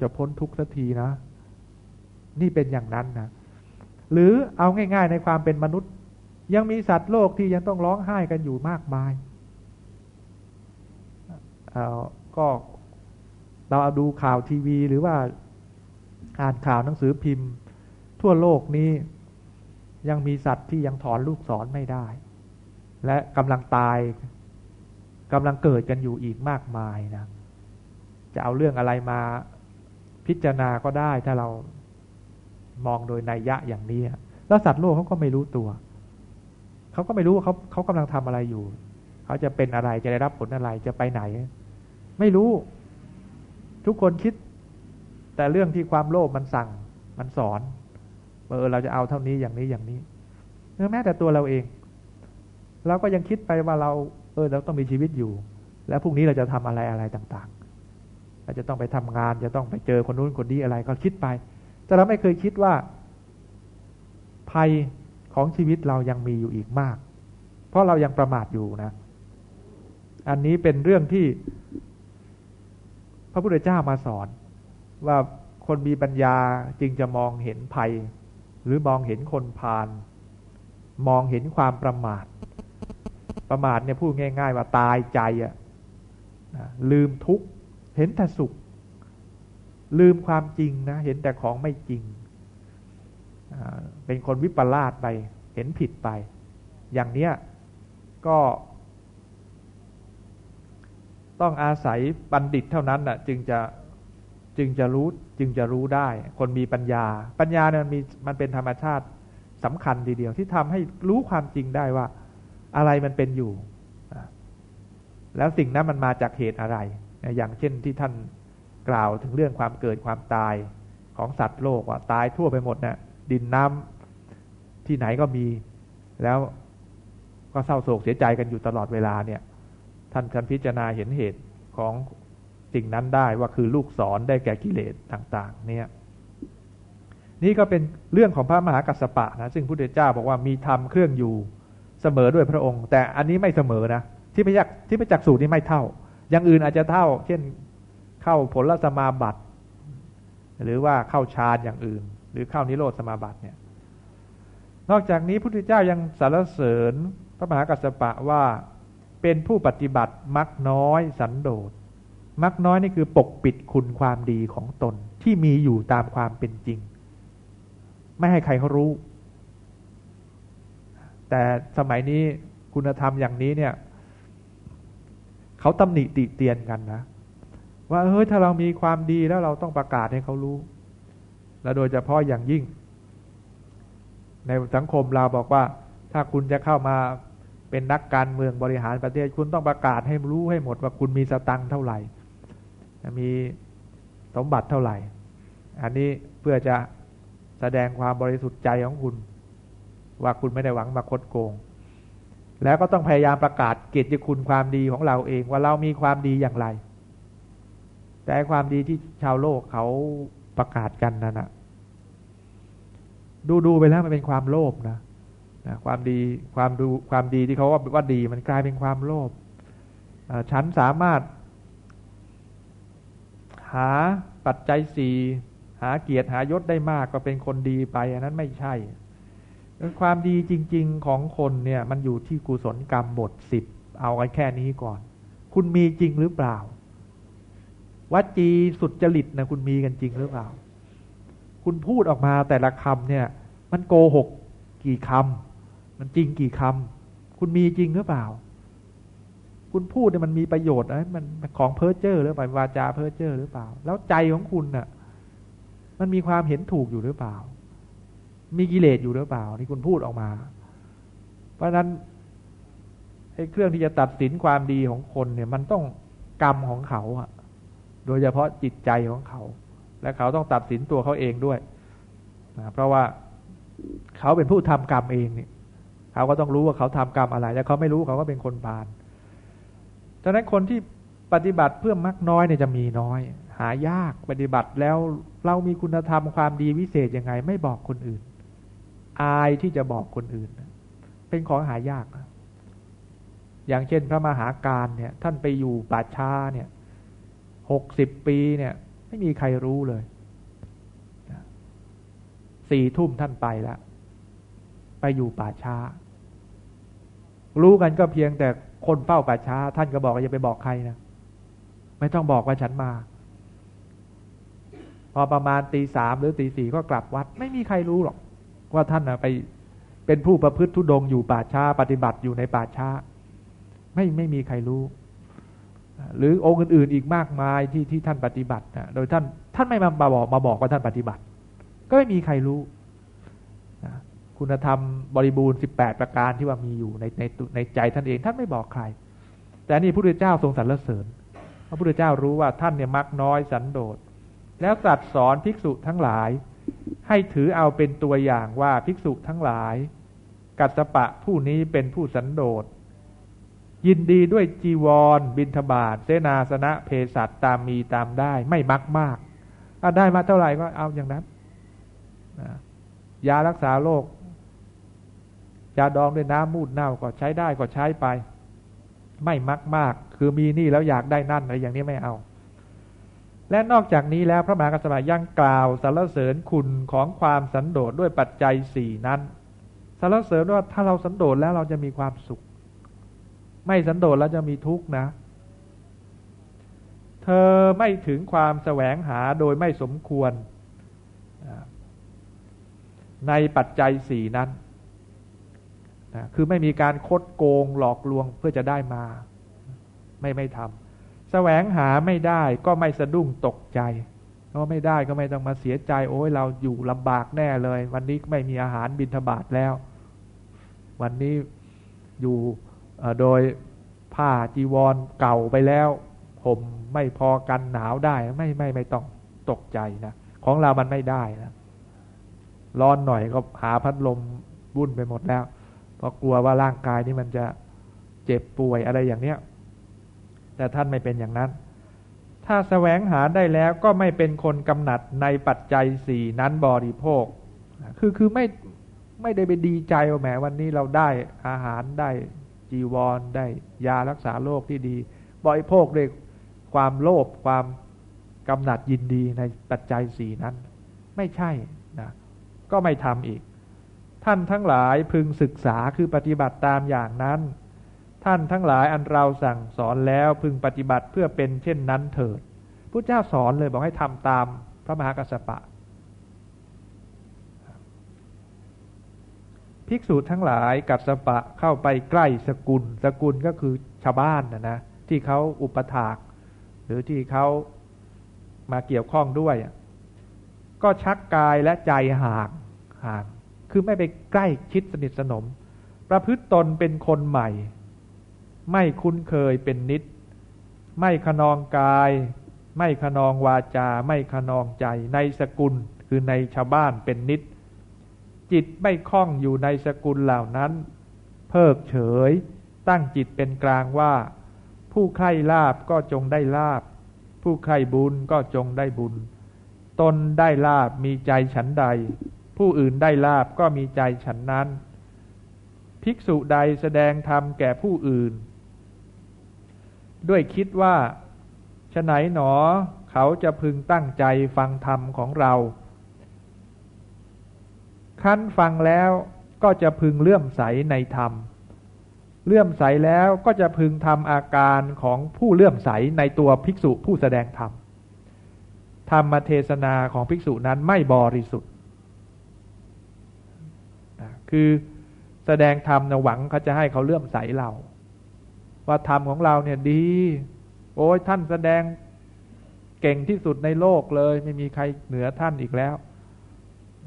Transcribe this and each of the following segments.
จะพ้นทุกข์สักทีนะ นี่เป็นอย่างนั้นนะหรือเอาง่าย ๆ ในความเป็นมนุษย์ ยังมีสัตว์โลกที่ยังต้องร้องไห้กันอยู่มากมายเาก็เราเอาดูข่าวทีวี หรือว่าอ่านข่าวหนังสือพิมพ์ ทั่วโลกนี้ยังมีสัตว์ที่ยังถอนลูกศรไม่ได้ และกำลังตายกำลังเกิดกันอยู่อีกมากมายนะจะเอาเรื่องอะไรมา พิจารณาก็ได้ถ้าเรามองโดยนัยยะอย่างนี้แล้วสัตว์โลกเขาก็ไม่รู้ตัวเขาก็ไม่รู้ว่าเขาเขากำลังทำอะไรอยู่ เขาจะเป็นอะไรจะได้รับผลอะไรจะไปไหน ไม่รู้ ทุกคนคิด แต่เรื่องที่ความโลภมันสั่งมันสอนเออเราจะเอาเท่านี้อย่างนี้อย่างนี้แม้แต่ตัวเราเองเราก็ยังคิดไปว่าเรา เออ เราต้องมีชีวิตอยู่ แล้วพรุ่งนี้เราจะทำอะไรอะไรต่าง ๆ เราจะต้องไปทำงาน จะต้องไปเจอคนนู้นคนนี้อะไรก็คิดไป แต่เราไม่เคยคิดว่า ภัยของชีวิตเรายังมีอยู่อีกมาก เพราะเรายังประมาทอยู่นะ อันนี้เป็นเรื่องที่ พระพุทธเจ้ามาสอน ว่าคนมีปัญญาจึงจะมองเห็นภัย หรือมองเห็นคนพาลมองเห็นความประมาท ประมาทเนี่ยพูดง่าย ๆ ว่าตายใจอะลืมทุกข์ เห็นแต่สุข ลืมความจริงนะ เห็นแต่ของไม่จริง เป็นคนวิปลาสไป เห็นผิดไป อย่างเนี้ยก็ ต้องอาศัยบัณฑิตเท่านั้นน่ะ จึงจะจึงจะรู้จึงจะรู้ได้ คนมีปัญญา ปัญญาเนี่ยมันมีมันเป็นธรรมชาติสำคัญทีเดียว ที่ทำให้รู้ความจริงได้ว่า อะไรมันเป็นอยู่ แล้วสิ่งนั้นมันมาจากเหตุอะไร อย่างเช่นที่ท่านกล่าวถึงเรื่องความเกิดความตายของสัตว์โลกว่าตายทั่วไปหมดนะ่ะดินน้ำที่ไหนก็มี แล้วก็เศร้าโศกเสียใจกันอยู่ตลอดเวลาเนี่ย ท่านคันพิจารณาเห็นเหตุของสิ่งนั้นได้ว่าคือลูกศรได้แก่กิเลสต่าง ๆ เนี่ยนี่ก็เป็นเรื่องของพระมหากัสสปะนะซึ่งพระพุทธเจ้าบอกว่ามีธรรมเครื่องอยู่เสมอด้วยพระองค์ แต่อันนี้ไม่เสมอนะที่พยักที่พระจักสูตรนี่ไม่เท่า อย่างอื่นอาจจะเท่า เช่นเข้าผลสมาบัติ หรือว่าเข้าฌานอย่างอื่น หรือเข้านิโรธสมาบัติเนี่ย นอกจากนี้พระพุทธเจ้ายังสรรเสริญพระมหากัสสปะว่าเป็นผู้ปฏิบัติมักน้อยสันโดษมักน้อยนี่คือปกปิดคุณความดีของตนที่มีอยู่ตามความเป็นจริง ไม่ให้ใครเขารู้ แต่สมัยนี้คุณธรรมอย่างนี้เนี่ย เขาตำหนิติเตียนกันนะ ว่าเฮ้ยถ้าเรามีความดีแล้วเราต้องประกาศให้เขารู้ และโดยเฉพาะอย่างยิ่ง ในสังคมเราบอกว่า ถ้าคุณจะเข้ามาเป็นนักการเมืองบริหารประเทศ คุณต้องประกาศให้รู้ให้หมดว่าคุณมีสตังค์เท่าไหร่ มีสมบัติเท่าไหร่ อันนี้เพื่อจะแสดงความบริสุทธิ์ใจของคุณ ว่าคุณไม่ได้หวังมาคดโกง แล้วก็ต้องพยายามประกาศเกียรติคุณความดีของเราเองว่าเรามีความดีอย่างไร แต่ความดีที่ชาวโลกเขาประกาศกันนั่นนะดูดูไปแล้วมันเป็นความโลภนะนะความดีความดูความดีที่เขาว่าว่าดีมันกลายเป็นความโลภฉันสามารถ หาปัจจัยสี่หาเกียรติหายศได้มากก็เป็นคนดีไป อันนั้นไม่ใช่ ความดีจริง ๆของคนเนี่ย มันอยู่ที่กุศลกรรมบทสิบเอาไว้แค่นี้ก่อน คุณมีจริงหรือเปล่าวัจีสุดจริตนะคุณมีกันจริงหรือเปล่า คุณพูดออกมาแต่ละคำเนี่ย มันโกหกกี่คำมันจริงกี่คำคุณมีจริงหรือเปล่า คุณพูดเนี่ยมันมีประโยชน์นะมันของเพ้อเจ้อหรือเปล่าวาจาเพ้อเจ้อหรือเปล่า แล้วใจของคุณน่ะ มันมีความเห็นถูกอยู่หรือเปล่า มีกิเลสอยู่หรือเปล่าที่คุณพูดออกมา เพราะฉะนั้นไอ้เครื่องที่จะตัดสินความดีของคนเนี่ย มันต้องกรรมของเขาอะโดยเฉพาะจิตใจของเขา และเขาต้องตัดสินตัวเขาเองด้วยนะเพราะว่าเขาเป็นผู้ทำกรรมเองเนี่ยเขาก็ต้องรู้ว่าเขาทำกรรมอะไรแต่เขาไม่รู้เขาก็เป็นคนบานดังนั้นคนที่ปฏิบัติเพื่อมักน้อยเนี่ยจะมีน้อย หายากปฏิบัติแล้วเรามีคุณธรรมความดีวิเศษยังไง ไม่บอกคนอื่น อายที่จะบอกคนอื่น เป็นของหายากอย่างเช่นพระมหาการเนี่ย ท่านไปอยู่ป่าช้าเนี่ยหกสิบปีเนี่ยไม่ไม่มีใครรู้เลยสี่ทุ่มท่านไปแล้วไปอยู่ป่าช้า รู้กันก็เพียงแต่คนเฝ้าป่าช้า ท่านก็บอกว่าอย่าไปบอกใครนะไม่ต้องบอกว่าฉันมา พอประมาณตีสามหรือตีสี่ก็กลับวัด ไม่มีใครรู้หรอก ว่าท่านนะไปเป็นผู้ประพฤติทุดงอยู่ป่าช้า ปฏิบัติอยู่ในป่าช้า ไม่ไม่มีใครรู้ หรือองค์อื่น ๆ อีกมากมายที่ที่ท่านปฏิบัตินะโดยท่านท่านไม่มาบอกมาบอกว่าท่านปฏิบัติ ก็ไม่มีใครรู้คุณธรรมบริบูรณ์สิบแปดประการที่ว่ามีอยู่ในในในใจท่านเองท่านไม่บอกใคร แต่นี่พระพุทธเจ้าทรงสรรเสริญพระพุทธเจ้ารู้ว่าท่านเนี่ยมักน้อยสันโดษแล้วตรัสสอนภิกษุทั้งหลาย ให้ถือเอาเป็นตัวอย่างว่าภิกษุทั้งหลาย กัสปะผู้นี้เป็นผู้สันโดษ ยินดีด้วยจีวร บินทบาทเสนาสนะเพศัตตามมีตามได้ไม่มักมากได้มาเท่าไหร่ก็เอาอย่างนั้นยารักษาโรคยาดองด้วยน้ำมูดเน่าก็ใช้ได้ก็ใช้ไป ไม่มักมาก คือมีนี่แล้วอยากได้นั่นอะไรอย่างนี้ไม่เอา และนอกจากนี้แล้วพระมหากษัตริย์ยังกล่าวสรรเสริญคุณของความสันโดษด้วยปัจจัยสี่นั้นสรรเสริญว่าถ้าเราสันโดษแล้วเราจะมีความสุข ไม่สันโดษแล้วจะมีทุกข์นะ เธอไม่ถึงความแสวงหาโดยไม่สมควร ในปัจจัยสี่นั้นนะคือไม่มีการคดโกงหลอกลวงเพื่อจะได้มา ไม่ไม่ทำ วงหาไม่ได้ก็ไม่สะดุ้งตกใจเพราะไม่ได้ก็ไม่ต้องมาเสียใจ โอ้ยเราอยู่ลำบากแน่เลย วันนี้ไม่มีอาหารบินทบาทแล้ว วันนี้อยู่โดยผ้าจีวรเก่าไปแล้วผมไม่พอกันหนาวได้ไม่ไม่ไม่ต้องตกใจนะของเรามันไม่ได้นะร้อนหน่อยก็หาพัดลมวุ่นไปหมดแล้วเพราะกลัวว่าร่างกายนี้มันจะเจ็บป่วยอะไรอย่างเนี้ย แต่ท่านไม่เป็นอย่างนั้น ถ้าแสวงหาได้แล้วก็ไม่เป็นคนกำหนัดในปัจจัยสี่นั้นบริโภค คือคือไม่ไม่ได้ไปดีใจว่าแหมวันนี้เราได้อาหารได้จีวรได้ยารักษาโรคที่ดี บริโภคด้วยความโลภความกำหนัดยินดีในปัจจัยสี่นั้น ไม่ใช่นะก็ไม่ทำอีก ท่านทั้งหลายพึงศึกษาคือปฏิบัติตามอย่างนั้น ท่านทั้งหลายอันเราสั่งสอนแล้วพึงปฏิบัติเพื่อเป็นเช่นนั้นเถิดพระเจ้าสอนเลยบอกให้ทำตามพระมหากัสสปะ ภิกษุทั้งหลายกัสปะเข้าไปใกล้สกุล สกุลก็คือชาวบ้านนะนะที่เขาอุปถาก หรือที่เขามาเกี่ยวข้องด้วย ก็ชักกายและใจห่างห่าง คือไม่ไปใกล้ชิดสนิทสนม ประพฤติตนเป็นคนใหม่ ไม่คุ้นเคยเป็นนิด ไม่ขนองกาย ไม่ขนองวาจา ไม่ขนองใจในสกุลคือในชาวบ้านเป็นนิด จิตไม่คล้องอยู่ในสกุลเหล่านั้น เพิกเฉย ตั้งจิตเป็นกลางว่า ผู้ใคร่ลาบก็จงได้ลาบ ผู้ใคร่บุญก็จงได้บุญ ตนได้ลาบมีใจฉันใด ผู้อื่นได้ลาบก็มีใจฉันนั้น ภิกษุใดแสดงธรรมแก่ผู้อื่น ด้วยคิดว่าฉไหนหนอเขาจะพึงตั้งใจฟังธรรมของเรา ขั้นฟังแล้วก็จะพึงเลื่อมใสในธรรม เลื่อมใสแล้วก็จะพึงทำอาการของผู้เลื่อมใสในตัวภิกษุผู้แสดงธรรม ธรรมเทศนาของภิกษุนั้นไม่บริสุทธิ์ คือแสดงธรรมนะหวังเขาจะให้เขาเลื่อมใสเรา ว่าธรรมของเราเนี่ยดี โอ้ยท่านแสดงเก่งที่สุดในโลกเลย ไม่มีใครเหนือท่านอีกแล้ว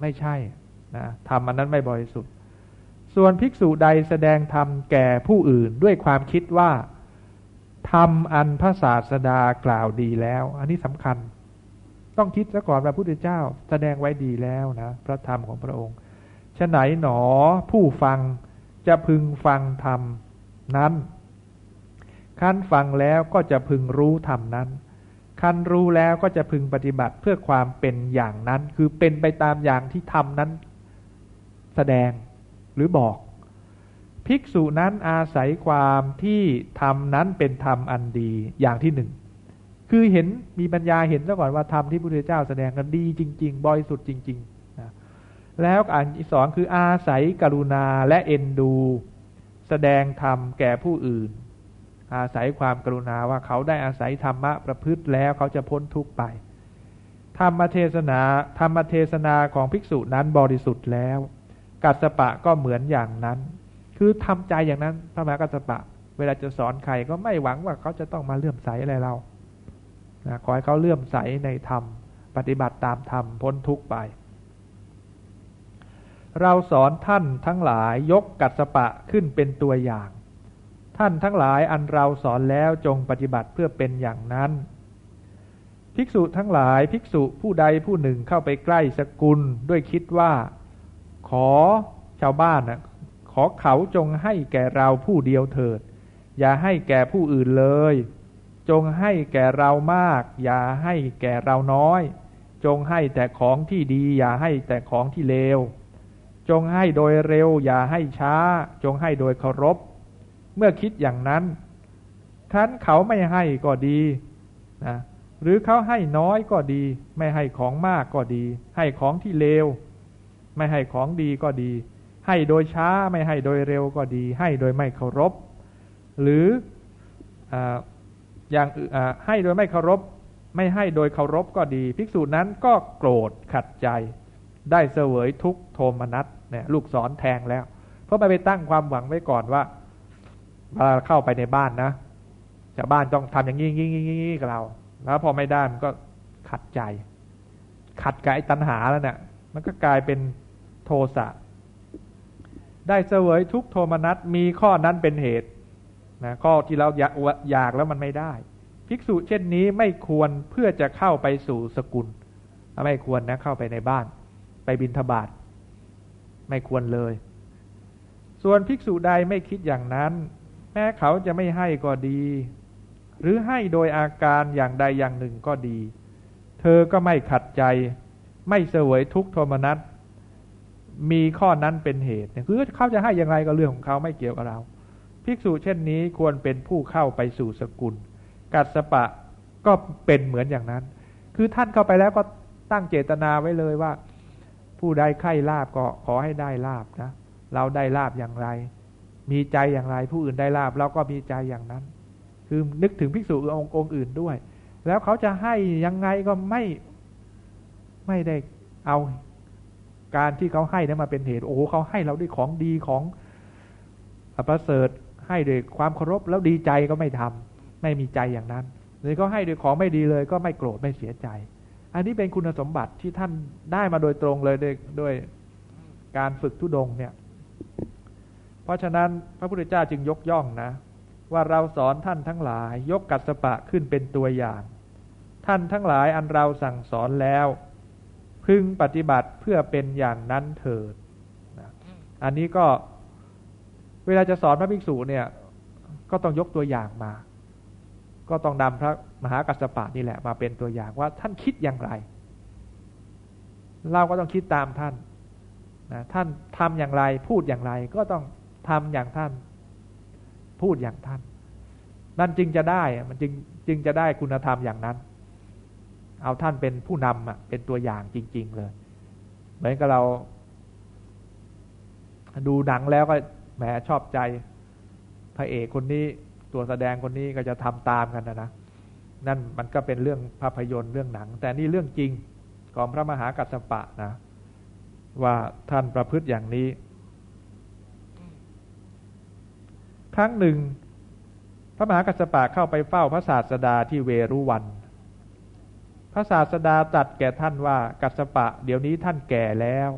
ไม่ใช่นะธรรมอันนั้นไม่บริสุทธิ์ ส่วนภิกษุใดแสดงธรรมแก่ผู้อื่นด้วยความคิดว่าธรรมอันพระศาสดากล่าวดีแล้ว อันนี้สำคัญ ต้องคิดซะก่อนว่าพระพุทธเจ้า แสดงไว้ดีแล้วนะพระธรรมของพระองค์ฉะไหนหนอผู้ฟังจะพึงฟังธรรมนั้น ขั้นฟังแล้วก็จะพึงรู้ธรรมนั้นขั้นรู้แล้วก็จะพึงปฏิบัติเพื่อความเป็นอย่างนั้น คือเป็นไปตามอย่างที่ธรรมนั้น แสดงหรือบอก ภิกษุนั้นอาศัยความที่ธรรมนั้นเป็นธรรมอันดีอย่างที่หนึ่งคือเห็นมีปัญญาเห็นซะก่อนว่าธรรมที่พระพุทธเจ้าแสดงกันดีจริง ๆ บริสุทธิ์จริงๆนะแล้วอันที่สองคืออาศัยกรุณาและเอ็นดู แสดงธรรมแก่ผู้อื่น อาศัยความกรุณาว่าเขาได้อาศัยธรรมะประพฤติแล้วเขาจะพ้นทุกข์ไป ธรรมเทศนาธรรมเทศนาของภิกษุนั้นบริสุทธิ์แล้ว กัสปะก็เหมือนอย่างนั้น คือทำใจอย่างนั้นพระมหากัสปะ เวลาจะสอนใครก็ไม่หวังว่าเขาจะต้องมาเลื่อมใสอะไรเรานะขอให้เขาเลื่อมใสในธรรม ปฏิบัติตามธรรมพ้นทุกข์ไป เราสอนท่านทั้งหลายยกกัสปะขึ้นเป็นตัวอย่าง ท่านทั้งหลายอันเราสอนแล้วจงปฏิบัติเพื่อเป็นอย่างนั้น ภิกษุทั้งหลายภิกษุผู้ใดผู้หนึ่งเข้าไปใกล้สกุลด้วยคิดว่า ขอชาวบ้านนะขอเขาจงให้แก่เราผู้เดียวเถิด อย่าให้แก่ผู้อื่นเลย จงให้แก่เรามาก อย่าให้แก่เราน้อย จงให้แต่ของที่ดี อย่าให้แต่ของที่เลวจงให้โดยเร็ว อย่าให้ช้า จงให้โดยเคารพ เมื่อคิดอย่างนั้นท่านเขาไม่ให้ก็ดีนะหรือเขาให้น้อยก็ดี ไม่ให้ของมากก็ดี ให้ของที่เลว ไม่ให้ของดีก็ดี ให้โดยช้าไม่ให้โดยเร็วก็ดี ให้โดยไม่เคารพ หรือออย่างให้โดยไม่เคารพ ไม่ให้โดยเคารพก็ดี ภิกษุนั้นก็โกรธขัดใจ ได้เสวยทุกโทมนัสเนี่ยลูกศรแทงแล้ว เพราะไปไปตั้งความหวังไว้ก่อนว่า เวลาเข้าไปในบ้านนะชาวบ้านต้องทำอย่างนี้งี้งี้งี้กับเรา แล้วพอไม่ได้มันก็ขัดใจ ขัดกับไอ้ตัณหาแล้วเนะี่ยมันก็กลายเป็นโทสะได้เสวยทุกโทมนัสมีข้อนั้นเป็นเหตุนะข้อที่เราอยากอยากแล้วมันไม่ได้ ภิกษุเช่นนี้ไม่ควรเพื่อจะเข้าไปสู่สกุล ไม่ควรนะเข้าไปในบ้าน ไปบินทบาทไม่ควรเลย ส่วนภิกษุใดไม่คิดอย่างนั้น ม้เขาจะไม่ให้ก็ดี หรือให้โดยอาการอย่างใดอย่างหนึ่งก็ดี เธอก็ไม่ขัดใจ ไม่เสวยทุกโทมนัสมีข้อนั้นเป็นเหตุคือเขาจะให้อย่างไรก็เรื่องของเขาไม่เกี่ยวกับเรา ภิกษุเช่นนี้ควรเป็นผู้เข้าไปสู่สกุล กัสปะก็เป็นเหมือนอย่างนั้น คือท่านเข้าไปแล้วก็ตั้งเจตนาไว้เลยว่า ผู้ใดใคร่ลาบก็ขอให้ได้ลาบนะ เราได้ลาบอย่างไร มีใจอย่างไรผู้อื่นได้ลาบเราก็มีใจอย่างนั้น คือนึกถึงภิกษุองค์องค์อื่นด้วย แล้วเขาจะให้ยังไงก็ไม่ไม่ได้เอาการที่เขาให้นั้นมาเป็นเหตุ โอ้โหเขาให้เราด้วยของดีของประเสริฐให้ด้วยความเคารพแล้วดีใจก็ไม่ทำไม่มีใจอย่างนั้นหรือก็ให้ด้วยของไม่ดีเลย ก็ไม่โกรธไม่เสียใจ อันนี้เป็นคุณสมบัติที่ท่านได้มาโดยตรงเลยด้วยด้วยการฝึกทุดงเนี่ย ราะฉะนั้นพระพุทธเจ้าจึงยกย่องนะ ว่าเราสอนท่านทั้งหลายยกกัสปะขึ้นเป็นตัวอย่าง ท่านทั้งหลายอันเราสั่งสอนแล้ว พึงปฏิบัติเพื่อเป็นอย่างนั้นเถิดอันนี้ก็เวลาจะสอนพระภิกษุเนี่ย ก็ต้องยกตัวอย่างมา ก็ต้องนำพระมหากัสปะนี่แหละมาเป็นตัวอย่างว่าท่านคิดอย่างไรเราก็ต้องคิดตามท่านนะท่านทำอย่างไรพูดอย่างไรก็ต้อง ทำอย่างท่าน พูดอย่างท่าน นั่นจึงจะได้มันจึงจึงจะได้คุณธรรมอย่างนั้น เอาท่านเป็นผู้นำอะเป็นตัวอย่างจริง ๆ เลย เหมือนกับเรา ดูหนังแล้วก็แหมชอบใจพระเอกคนนี้ตัวแสดงคนนี้ก็จะทำตามกันนะนะนั่นมันก็เป็นเรื่องภาพยนตร์เรื่องหนัง แต่นี่เรื่องจริงของพระมหากัสสปะนะ ว่าท่านประพฤติอย่างนี้ ครั้งหนึ่ง พระมหากัสสปะเข้าไปเฝ้าพระศาสดาที่เวรุวัน พระศาสดาตรัสแก่ท่านว่ากัสสปะ เดี๋ยวนี้ท่านแก่แล้ว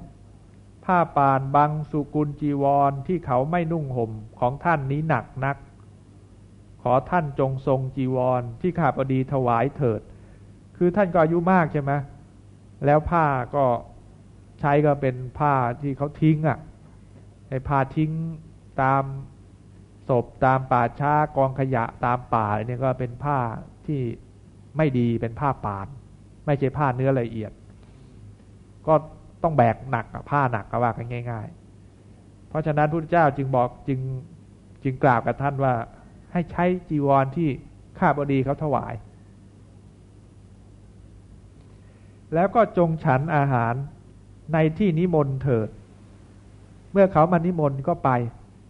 ผ้าปานบังสุกุลจีวรที่เขาไม่นุ่งห่มของท่านนี้หนักนัก ขอท่านจงทรงจีวรที่ข้าพอดีถวายเถิด คือท่านก็อายุมากใช่ไหมแล้วผ้าก็ใช้ก็เป็นผ้าที่เขาทิ้งอะ่ะไอ้ผ้าทิ้งตาม ศพตามป่าช้ากองขยะตามป่าเนี่ยก็เป็นผ้าที่ไม่ดีเป็นผ้าป่าน ไม่ใช่ผ้าเนื้อละเอียด ก็ต้องแบกหนักผ้าหนักก็ว่ากันง่าย ๆ เพราะฉะนั้นพระเจ้าจึงบอกจึงจึงกล่าวกับท่านว่าให้ใช้จีวรที่ข้าบดีเขาถวาย แล้วก็จงฉันอาหารในที่นิมนต์เถิด เมื่อเขามานิมนต์ก็ไป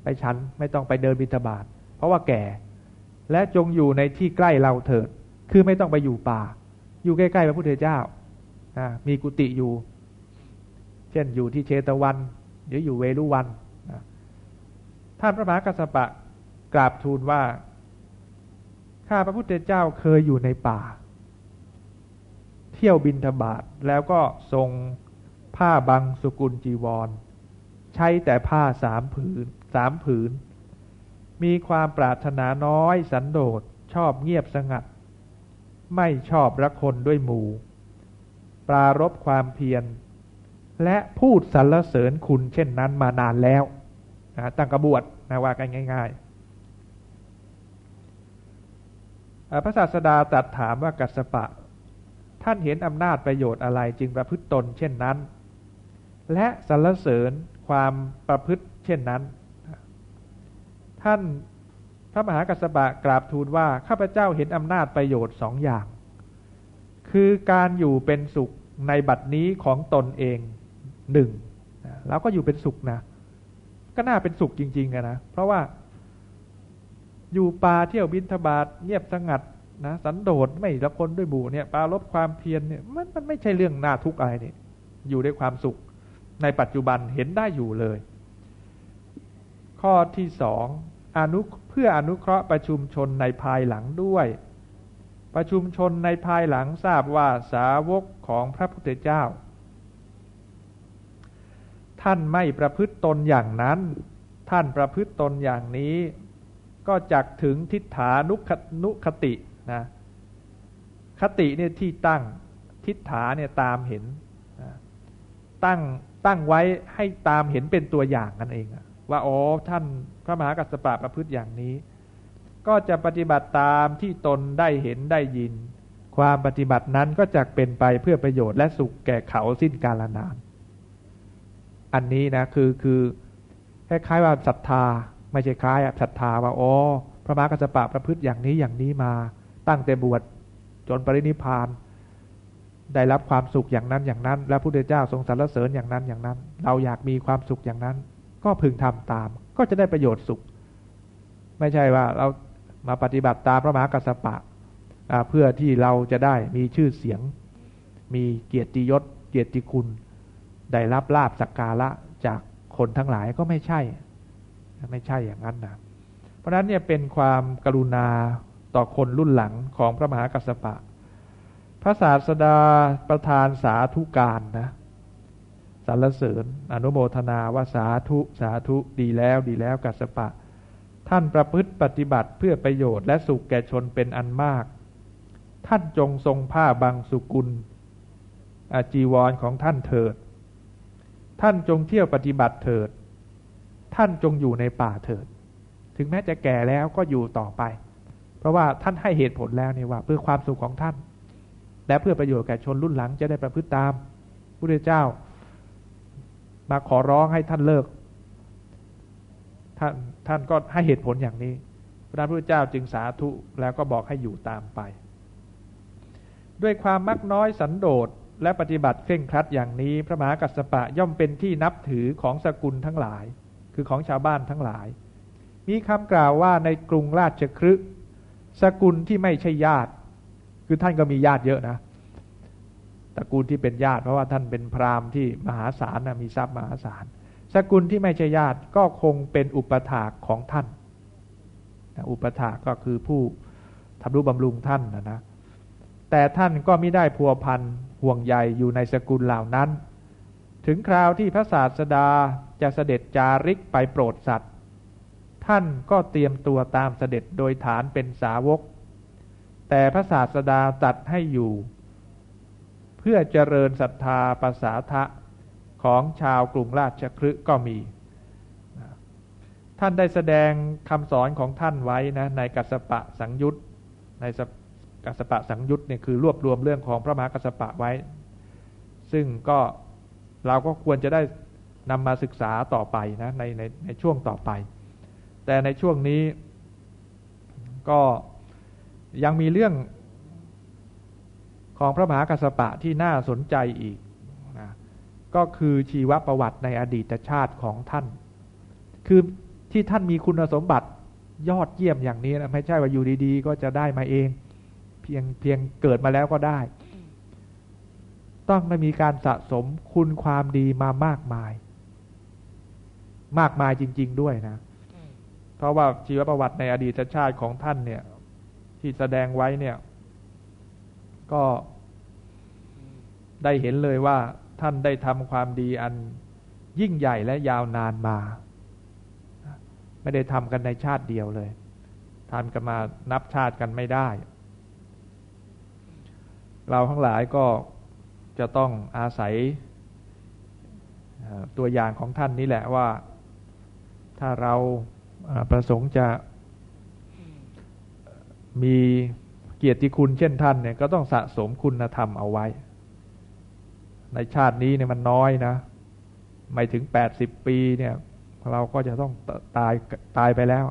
ไปฉันไม่ต้องไปเดินบิณฑบาตเพราะว่าแก่ และจงอยู่ในที่ใกล้เราเถิด คือไม่ต้องไปอยู่ป่า อยู่ใกล้ๆพระพุทธเจ้ามีกุฏิอยู่ เช่นอยู่ที่เชตวัน หรืออยู่เวลุวันท่านพระมหากัสปะกราบทูลว่าข้าพระพุทธเจ้าเคยอยู่ในป่า เที่ยวบินทบาทแล้วก็ทรงผ้าบังสุกุลจีวร ใช้แต่ผ้าสามผืน สามผืน มีความปรารถนาน้อยสันโดษชอบเงียบสงัด ไม่ชอบรักคนด้วยหมู่ ปรารบความเพียร และพูดสรรเสริญคุณเช่นนั้นมานานแล้วนะตั้งกระบวดนะว่ากันง่ายๆ พระศาสดาตรัสถามว่ากัสปะ ท่านเห็นอำนาจประโยชน์อะไรจึงประพฤติตนเช่นนั้น และสรรเสริญความประพฤติเช่นนั้น ท่านพระมหากัสปะกราบทูลว่าข้าพเจ้าเห็นอำนาจประโยชน์สองอย่าง คือการอยู่เป็นสุขในบัดนี้ของตนเองหนึ่งแล้วก็อยู่เป็นสุขนะ ก็น่าเป็นสุขจริงๆนะเพราะว่า อยู่ป่าเที่ยวบินทบาทเงียบสงัดนะสันโดษไม่ละคนด้วยบูเนี่ยปาลบความเพียรเนี่ยมันมันไม่ใช่เรื่องน่าทุกข์อะไรนี่อยู่ด้วยความสุข ในปัจจุบันเห็นได้อยู่เลย ข้อที่สอง อนุเพื่ออนุเคราะห์ประชุมชนในภายหลังด้วย ประชุมชนในภายหลังทราบว่าสาวกของพระพุทธเจ้า ท่านไม่ประพฤติตนอย่างนั้น ท่านประพฤติตนอย่างนี้ ก็จักถึงทิฏฐานุคนุคตินะคติเนี่ยที่ตั้งทิฏฐาเนี่ยตามเห็นตั้งตั้งไว้ให้ตามเห็นเป็นตัวอย่างกันเอง ว่าโอ้ท่านพระมหากัสสปะประพฤติอย่างนี้ ก็จะปฏิบัติตามที่ตนได้เห็นได้ยิน ความปฏิบัตินั้นก็จะเป็นไปเพื่อประโยชน์และสุขแก่เขาสิ้นกาลนาน อันนี้นะคือคือคล้ายๆว่าศรัทธาไม่ใช่คล้ายศรัทธาว่าอ๋อพระมหากัสปะประพฤติอย่างนี้อย่างนี้มา ตั้งแต่บวชจนปรินิพานได้รับความสุขอย่างนั้นอย่างนั้น และพระพุทธเจ้าทรงสรรเสริญอย่างนั้นอย่างนั้น เราอยากมีความสุขอย่างนั้น ก็พึงทำตาม ก็จะได้ประโยชน์สุข ไม่ใช่ว่าเรามาปฏิบัติตามพระมหากัสปะเพื่อที่เราจะได้มีชื่อเสียง มีเกียรติยศ เกียรติคุณ ได้รับลาบสักการะจากคนทั้งหลายก็ไม่ใช่ ไม่ใช่อย่างนั้นนะเพราะนั้นเนี่ยเป็นความกรุณาต่อคนรุ่นหลังของพระมหากัสสปะ พระศาสดาประทานสาธุการนะ สรรเสริญอนุโมทนาว่าสาธุสาธุดีแล้วดีแล้วกัสปะ ท่านประพฤติปฏิบัติเพื่อประโยชน์และสุขแก่ชนเป็นอันมาก ท่านจงทรงผ้าบางสุกุลอาจีวรของท่านเถิด ท่านจงเที่ยวปฏิบัติเถิด ท่านจงอยู่ในป่าเถิด ถึงแม้จะแก่แล้วก็อยู่ต่อไป เพราะว่าท่านให้เหตุผลแล้วนี่ว่า เพื่อความสุขของท่าน และเพื่อประโยชน์แก่ชนรุ่นหลังจะได้ประพฤติตามพระเจ้า มาขอร้องให้ท่านเลิก ท่านท่านก็ให้เหตุผลอย่างนี้ พระพุทธเจ้าจึงสาธุแล้วก็บอกให้อยู่ตามไป ด้วยความมักน้อยสันโดษและปฏิบัติเคร่งครัดอย่างนี้ พระมหากัสสปะย่อมเป็นที่นับถือของสกุลทั้งหลาย คือของชาวบ้านทั้งหลาย มีคำกล่าวว่าในกรุงราชครึสกุลที่ไม่ใช่ญาติ คือท่านก็มีญาติเยอะนะ ตระกูลที่เป็นญาติเพราะว่าท่านเป็นพราหมณ์ที่มหาศาลนะมีทรัพย์มหาศาลสกุลที่ไม่ใช่ญาติก็คงเป็นอุปถากของท่านอุปถากก็คือผู้ทำรูปบำรุงท่านนะนะแต่ท่านก็ไม่ได้พัวพันห่วงใยอยู่ในสกุลเหล่านั้น ถึงคราวที่พระศาสดาจะเสด็จจาริกไปโปรดสัตว์ ท่านก็เตรียมตัวตามเสด็จโดยฐานเป็นสาวก แต่พระศาสดาตัดให้อยู่ เพื่อเจริญศรัทธาภาษาทะของชาวกรุงราชคฤห์ก็มี ท่านได้แสดงคำสอนของท่านไว้นะในกัสปะสังยุตในกัสปะสังยุตเนี่ยคือรวบรวมเรื่องของพระมหากัสปะไว้ ซึ่งก็เราก็ควรจะได้นำมาศึกษาต่อไปนะในในในช่วงต่อไป แต่ในช่วงนี้ก็ยังมีเรื่อง ของพระมหากัสสปะที่น่าสนใจอีกนะก็คือชีวประวัติในอดีตชาติของท่าน คือที่ท่านมีคุณสมบัติยอดเยี่ยมอย่างนี้นะไม่ใช่ว่าอยู่ดีๆ ก็จะได้มาเอง เพียงเพียงเกิดมาแล้วก็ได้ ต้องได้มีการสะสมคุณความดีมามากมาย มากมายจริง ๆ ด้วยนะเพราะว่าชีวประวัติในอดีตชาติของท่านเนี่ย ที่แสดงไว้เนี่ย ก็ได้เห็นเลยว่าท่านได้ทำความดีอันยิ่งใหญ่และยาวนานมา ไม่ได้ทำกันในชาติเดียวเลยทำกันมานับชาติกันไม่ได้ เราทั้งหลายก็จะต้องอาศัยตัวอย่างของท่านนี้แหละว่า ถ้าเราประสงค์จะมี เกียรติคุณเช่นท่านเนี่ยก็ต้องสะสมคุณธรรมเอาไว้ ในชาตินี้เนี่ยมันน้อยนะไม่ถึงแปดสิบปีเนี่ยเราก็จะต้องตายตายไปแล้ว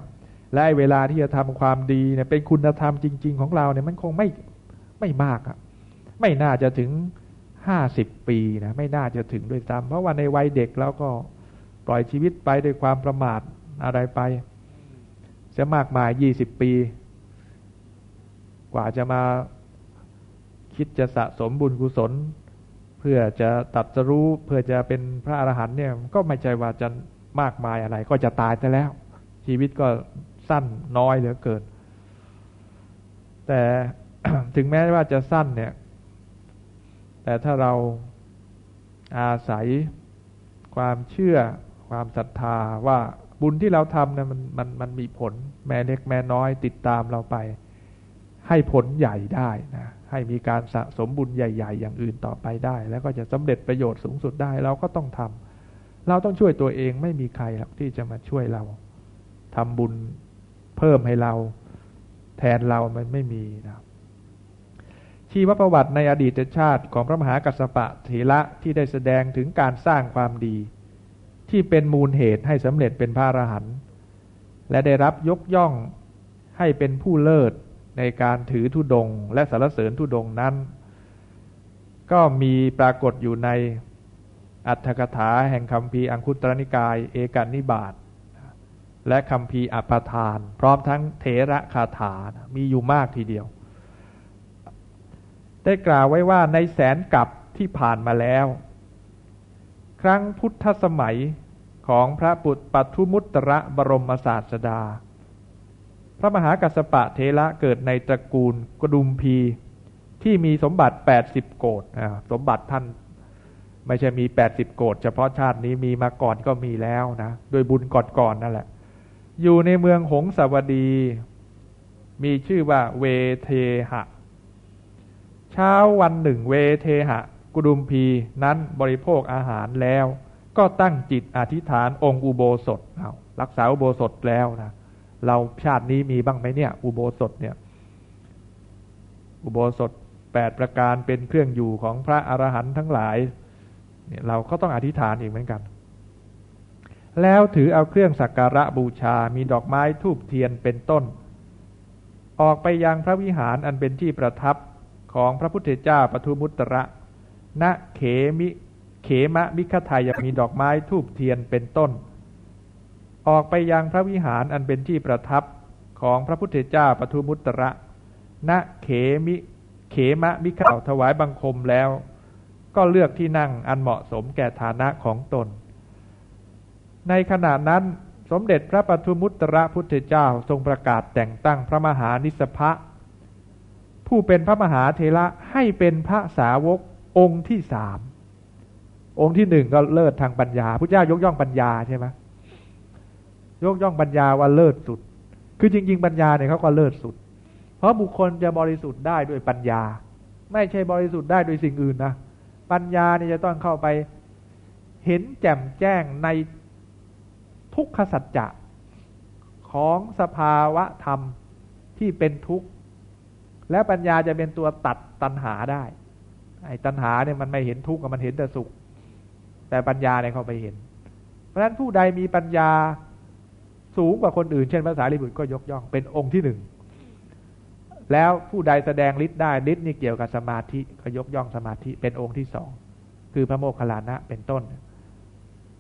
และเวลาที่จะทำความดีเนี่ยเป็นคุณธรรมจริง ๆ ของเราเนี่ยมันคงไม่ไม่มากอะไม่น่าจะถึงห้าสิบปีนะไม่น่าจะถึงด้วยซ้ำเพราะว่าในวัยเด็กเราก็ปล่อยชีวิตไปด้วยความประมาทอะไรไปเสียมากมายยี่สิบปี กว่าจะมาคิดจะสะสมบุญกุศล เพื่อจะตัดสรู้เพื่อจะเป็นพระอรหันต์เนี่ยก็ไม่ใช่ว่าจะมากมายอะไร ก็จะตายไปแล้ว ชีวิตก็สั้นน้อยเหลือเกิน แต่ถึงแม้ว่าจะสั้นเนี่ย แต่ถ้าเราอาศัยความเชื่อความศรัทธาว่าบุญที่เราทำเนี่ยมันมันมันมีผล แม่เล็กแม่น้อยติดตามเราไป ให้ผลใหญ่ได้นะให้มีการสะสมบุญใหญ่ ๆ อย่างอื่นต่อไปได้ แล้วก็จะสำเร็จประโยชน์สูงสุดได้ เราก็ต้องทำเราต้องช่วยตัวเองไม่มีใครหรอกที่จะมาช่วยเราทำบุญเพิ่มให้เรา แทนเรามันไม่มีนะชีวประวัติในอดีตชาติของพระมหากัสสปะเถระที่ได้แสดงถึงการสร้างความดี ที่เป็นมูลเหตุให้สำเร็จเป็นพระอรหันต์และได้รับยกย่องให้เป็นผู้เลิศ ในการถือธุดง และสารเสริญธุดงนั้น ก็มีปรากฏอยู่ในอัตถกถาแห่งคำพีอังคุตรนิกาย เอกานิบาตและคำพีอัปทาน พร้อมทั้งเถระคาถามีอยู่มากทีเดียว ได้กล่าวไว้ว่าในแสนกับที่ผ่านมาแล้ว ครั้งพุทธสมัยของพระปุตปัทุมุตระบรมศาสดา พระมหากัสปะเทระเกิดในตระกูลกดุมพีที่มีสมบัติ 80 โกดสมบัติท่านไม่ใช่มีแปดสิบโกดเฉพาะชาตินี้มีมาก่อนก็มีแล้วนะโดยบุญก่อนๆนนั่นแหละ อยู่ในเมืองหงสาวดี มีชื่อว่าเวเทหะ เช้าวันหนึ่งเวเทหะ กุดุมพีนั้นบริโภคอาหารแล้ว ก็ตั้งจิตอธิษฐานองค์อุโบสถเอารักษาอุโบสถแล้วนะ เราชาตินี้มีบ้างไหมเนี่ย อุโบสถเนี่ย อุโบสถแปดประการเป็นเครื่องอยู่ของพระอรหันต์ทั้งหลายเนี่ยเราก็ต้องอธิษฐานอีกเหมือนกัน แล้วถือเอาเครื่องสักการะบูชา มีดอกไม้ทูบเทียนเป็นต้น ออกไปยังพระวิหารอันเป็นที่ประทับของพระพุทธเจ้าปทุมุตระ ณ เขมิ เขมะมิขไทยมีดอกไม้ทูบเทียนเป็นต้น ออกไปยังพระวิหารอันเป็นที่ประทับของพระพุทธเจ้าปทุมุตระ ณ เขมิเขมะมิข่าวถวายบังคมแล้ว ก็เลือกที่นั่งอันเหมาะสมแก่ฐานะของตน ในขณะนั้นสมเด็จพระปทุมุตระพุทธเจ้าทรงประกาศแต่งตั้งพระมหานิสพะ ผู้เป็นพระมหาเทระให้เป็นพระสาวกองค์ที่สาม องค์ที่หนึ่งก็เลิศทางปัญญาพระเจ้ายกย่องปัญญาใช่ไหม ยกย่องปัญญาว่าเลิศสุด คือจริง ๆ ปัญญาเนี่ยเขาก็เลิศสุด เพราะบุคคลจะบริสุทธิ์ได้ด้วยปัญญา ไม่ใช่บริสุทธิ์ได้ด้วยสิ่งอื่นนะปัญญาเนี่ยจะต้องเข้าไปเห็นแจ่มแจ้งในทุกขสัจจะของสภาวะธรรมที่เป็นทุกข์ และปัญญาจะเป็นตัวตัดตัณหาได้ ไอ้ตัณหาเนี่ยมันไม่เห็นทุกข์มันเห็นแต่สุข แต่ปัญญาเนี่ยเข้าไปเห็น เพราะฉะนั้นผู้ใดมีปัญญา สูงกว่าคนอื่น เช่นภาษาลิบุตรก็ยกย่องเป็นองค์ที่หนึ่งแล้วผู้ใดแสดงฤทธิ์ได้ฤทธิ์นี่เกี่ยวกับสมาธิก็ยกย่องสมาธิเป็นองค์ที่สองคือพระโมคคัลลานะเป็นต้น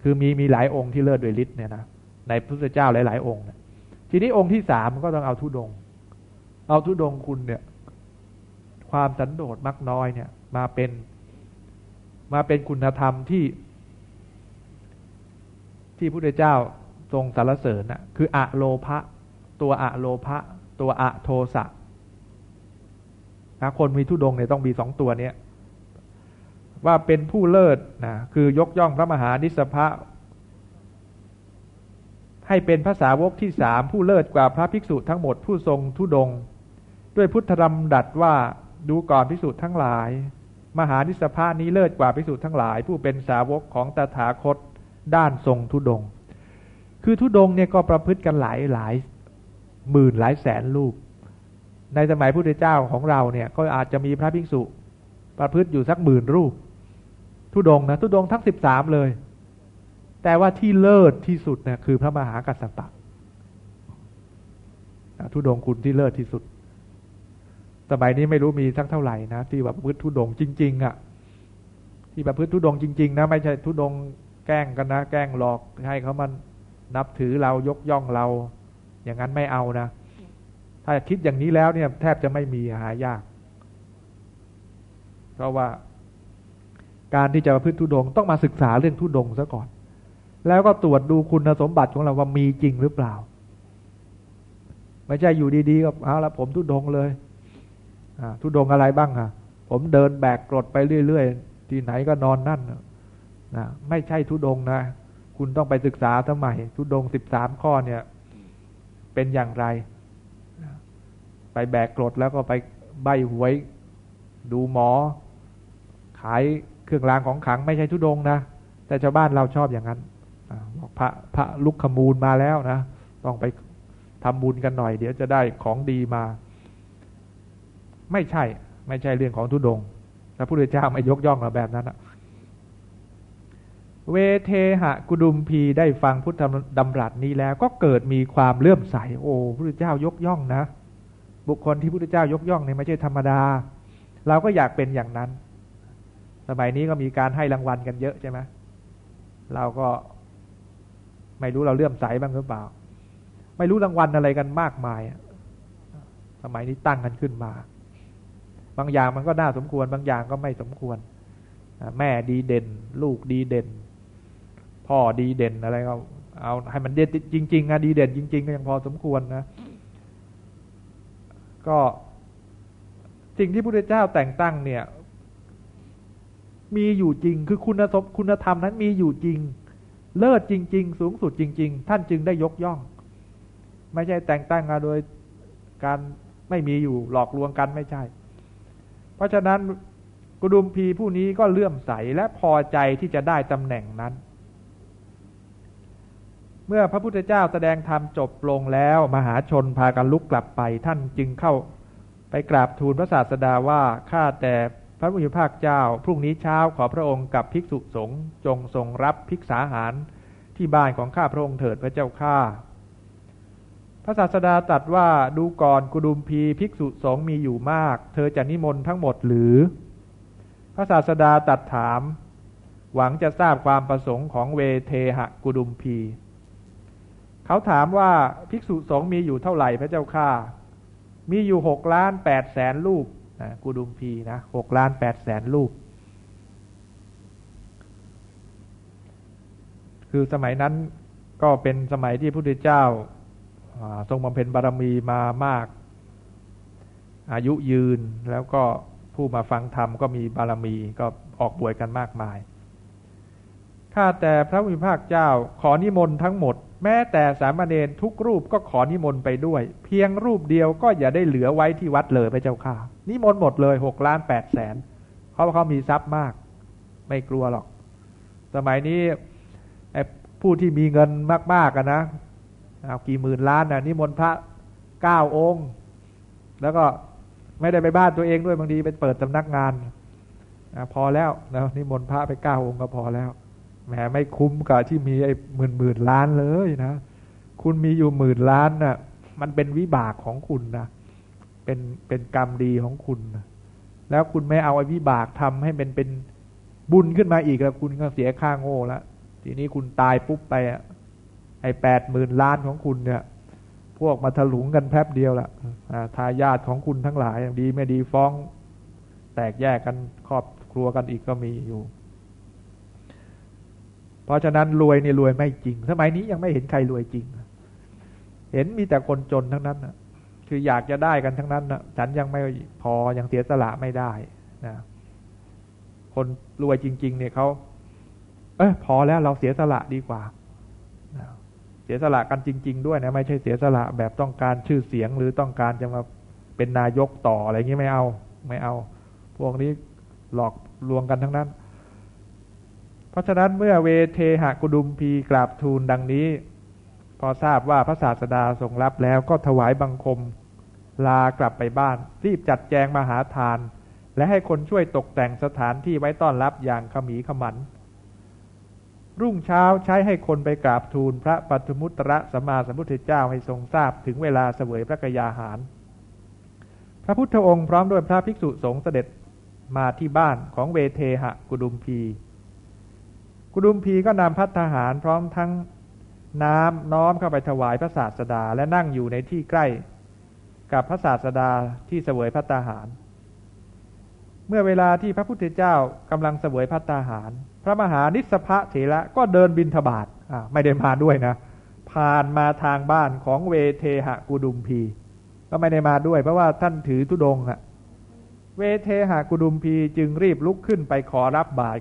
คือมีมีหลายองค์ที่เลิศด้วยฤทธิ์เนี่ยนะในพระพุทธเจ้าหลาย ๆ องค์ทีนี้องค์ที่สามก็ต้องเอาทุดง เอาทุดงคุณเนี่ย ความสันโดษมักน้อยเนี่ย มาเป็นมาเป็นคุณธรรมที่ ที่พระพุทธเจ้า ทรงสรรเสริญน่ะคืออะโลภะตัวอะโลภะตัวอะโทสะนะคนมีทุดงเนี่ยต้องมีสองตัวเนี้ยว่าเป็นผู้เลิศนะคือยกย่องพระมหานิสภะให้เป็นภาษาวกที่สามผู้เลิศกว่าพระภิกษุทั้งหมดผู้ทรงทุดง ด้วยพุทธธรรมดัดว่าดูก่อนภิกษุทั้งหลาย มหานิสภานี้เลิศกว่าภิกษุทั้งหลาย ผู้เป็นสาวกของตถาคตด้านทรงทุดง คือทุดงเนี่ยก็ประพฤติกันหลายหลายหมื่นหลายแสนลูกในสมัยพุทธเจ้าของเราเนี่ย ก็อาจจะมีพระภิกษุ ประพฤติอยู่สักหมื่นรูป ทุดงนะทุดงทั้งสิบสามเลย แต่ว่าที่เลิศที่สุดเนี่ยคือพระมหากัสสปะทุดงคุณที่เลิศที่สุด สมัยนี้ไม่รู้มีสักเท่าไหร่นะที่แบบพฤติทุดงจริง ๆอะ่ะที่ประพฤติทุดงจริง ๆ นะ ไม่ใช่ทุดงแกล้งกันนะ แกล้งหลอกให้เขามัน นับถือเรายกย่องเรา อย่างนั้นไม่เอานะ ถ้าคิดอย่างนี้แล้วเนี่ย แทบจะไม่มีหายาก เพราะว่า การที่จะประพฤติทุดง ต้องมาศึกษาเรื่องทุดงซะก่อน แล้วก็ตรวจดูคุณสมบัติของเราว่ามีจริงหรือเปล่า ไม่ใช่อยู่ดีๆก็เอาละผมทุดงเลยทุดงอะไรบ้างอะผมเดินแบกกรดไปเรื่อยๆ ที่ไหนก็นอนนั่นนะไม่ใช่ทุดงนะ คุณต้องไปศึกษาสมัยทุดงสิบสามข้อเนี่ย เป็นอย่างไร ไปแบกกรดแล้วก็ไปใบหวย ดูหมอ ขายเครื่องรางของขังไม่ใช่ทุดงนะ แต่ชาวบ้านเราชอบอย่างนั้นบอกพระพระลุกขมูลมาแล้วนะ ต้องไปทำบุญกันหน่อย เดี๋ยวจะได้ของดีมา ไม่ใช่ ไม่ใช่เรื่องของทุดงพระพุทธเจ้าไม่ยกย่องเราแบบนั้นนะ เวเทหะกุดุมพีได้ฟังพุทธดำรัสนี้แล้วก็เกิดมีความเลื่อมใส โอ้พระเจ้ายกย่องนะ บุคคลที่พระเจ้ายกย่องเนี่ยไม่ใช่ธรรมดา เราก็อยากเป็นอย่างนั้น สมัยนี้ก็มีการให้รางวัลกันเยอะใช่ไหมเราก็ไม่รู้เราเลื่อมใสบ้างหรือเปล่า ไม่รู้รางวัลอะไรกันมากมาย สมัยนี้ตั้งกันขึ้นมา บางอย่างมันก็น่าสมควร บางอย่างก็ไม่สมควร แม่ดีเด่น ลูกดีเด่น พ่อดีเด่นอะไรก็เอาให้มันเด่นจริงๆอะดีเด่นจริง ๆ ก็ยังพอสมควรนะ ก็สิ่งที่พระพุทธเจ้าแต่งตั้งเนี่ย มีอยู่จริงคือคุณสมคุณธรรมนั้นมีอยู่จริง เลิศจริง ๆ สูงสุดจริง ๆ ท่านจึงได้ยกย่อง ไม่ใช่แต่งตั้งมาโดยการไม่มีอยู่หลอกลวงกันไม่ใช่ เพราะฉะนั้นกุดุมพีผู้นี้ก็เลื่อมใสและพอใจที่จะได้ตำแหน่งนั้น เมื่อพระพุทธเจ้าแสดงธรรมจบลงแล้ว มหาชนพากันลุกกลับไป ท่านจึงเข้าไปกราบทูลพระศาสดาว่าข้าแต่พระผู้มีภาคเจ้า พรุ่งนี้เช้าขอพระองค์กับภิกษุสงฆ์จงทรงรับภิกษาหารที่บ้านของข้าพระองค์เถิดพระเจ้าข้าพระศาสดาตรัสว่าดูก่อนกุดุมพีภิกษุสงฆ์มีอยู่มาก เธอจะนิมนต์ทั้งหมดหรือ พระศาสดาตรัสถาม หวังจะทราบความประสงค์ของเวเทหะกุดุมพี เขาถามว่าภิกษุสงฆ์มีอยู่เท่าไหร่พระเจ้าข้ามีอยู่หกล้านแปดแสนรูปนะกูดุมพีนะหกล้านแปดแสนรูป คือสมัยนั้นก็เป็นสมัยที่พระพุทธเจ้าทรงบำเพ็ญบารมีมามาก อายุยืนแล้วก็ผู้มาฟังธรรมก็มีบารมีก็ออกบวชกันมากมาย ข้าแต่พระวิภาคเจ้าขอนิมนต์ทั้งหมด แม้แต่สามเณรทุกรูปก็ขอนิมนต์ไปด้วย เพียงรูปเดียวก็อย่าได้เหลือไว้ที่วัดเลยพระเจ้าค่ะ นิมนต์หมดเลยหกล้านแปดแสนเพราะเขามีทรัพย์มาก ไม่กลัวหรอก สมัยนี้ผู้ที่มีเงินมากๆกันนะเอากี่หมื่นล้านนะนิมนต์พระเก้าองค์ แล้วก็ไม่ได้ไปบ้านตัวเองด้วยบางทีไปเปิดสำนักงานพอแล้วนะนิมนต์พระไปเก้าองค์ก็พอแล้ว แหมไม่คุ้มกับที่มีไอ้หมื่นหมื่นล้านเลยนะคุณมีอยู่หมื่นล้านนะ่ะ มันเป็นวิบากของคุณนะเป็นเป็นกรรมดีของคุณแล้วคุณไม่เอาไอ้วิบากทำให้เป็นเป็นบุญขึ้นมาอีกแล้วคุณก็เสียค่าโง่ล้วทีนี้คุณตายปุ๊บไปอะไอ้แปดหมื่นล้านของคุณเนี่ย พวกมาถลุงกันแป๊บเดียวละทายาทของคุณทั้งหลาย ดีไม่ดีฟ้อง แตกแยกกันครอบครัวกันอีกก็มีอยู่ เพราะฉะนั้นรวยนี่รวยไม่จริง สมัยนี้ยังไม่เห็นใครรวยจริง เห็นมีแต่คนจนทั้งนั้นนะคืออยากจะได้กันทั้งนั้นนะฉันยังไม่พอยังเสียสละไม่ได้นะคนรวยจริง ๆ เนี่ยเขาเออพอแล้วเราเสียสละดีกว่าเสียสละกันจริง ๆ ด้วยนะไม่ใช่เสียสละแบบต้องการชื่อเสียงหรือต้องการจะมาเป็นนายกต่ออะไรเงี้ไม่เอา ไม่เอา พวกนี้หลอกลวงกันทั้งนั้น เพราะฉะนั้นเมื่อเวเทหกุดุมพีกราบทูลดังนี้ พอทราบว่าพระศาสดาทรงรับแล้วก็ถวายบังคม ลากลับไปบ้าน รีบจัดแจงมหาทาน และให้คนช่วยตกแต่งสถานที่ไว้ต้อนรับอย่างขมีขมัน รุ่งเช้าใช้ให้คนไปกราบทูลพระปัทมุตระสัมมาสัมพุทธเจ้าให้ทรงทราบถึงเวลาเสวยพระกยาหาร พระพุทธองค์พร้อมด้วยพระภิกษุสงฆ์เสด็จมาที่บ้านของเวเทหกุดุมพี กุดุมพีก็นำพัฒหารพร้อมทั้งน้ำน้อมเข้าไปถวายพระศาสดาและนั่งอยู่ในที่ใกล้กับพระศาสดาที่เสวยพัฒหาร เมื่อเวลาที่พระพุทธเจ้ากำลังเสวยพัฒหาร พระมหานิสพะเถระก็เดินบินทบาทไม่ได้มาด้วยนะ ผ่านมาทางบ้านของเวเทหะกุดุมพี ก็ไม่ได้มาด้วย เพราะว่าท่านถือทุดงอะเวเทหะกุดุมพีจึงรีบลุกขึ้นไปขอรับบาตร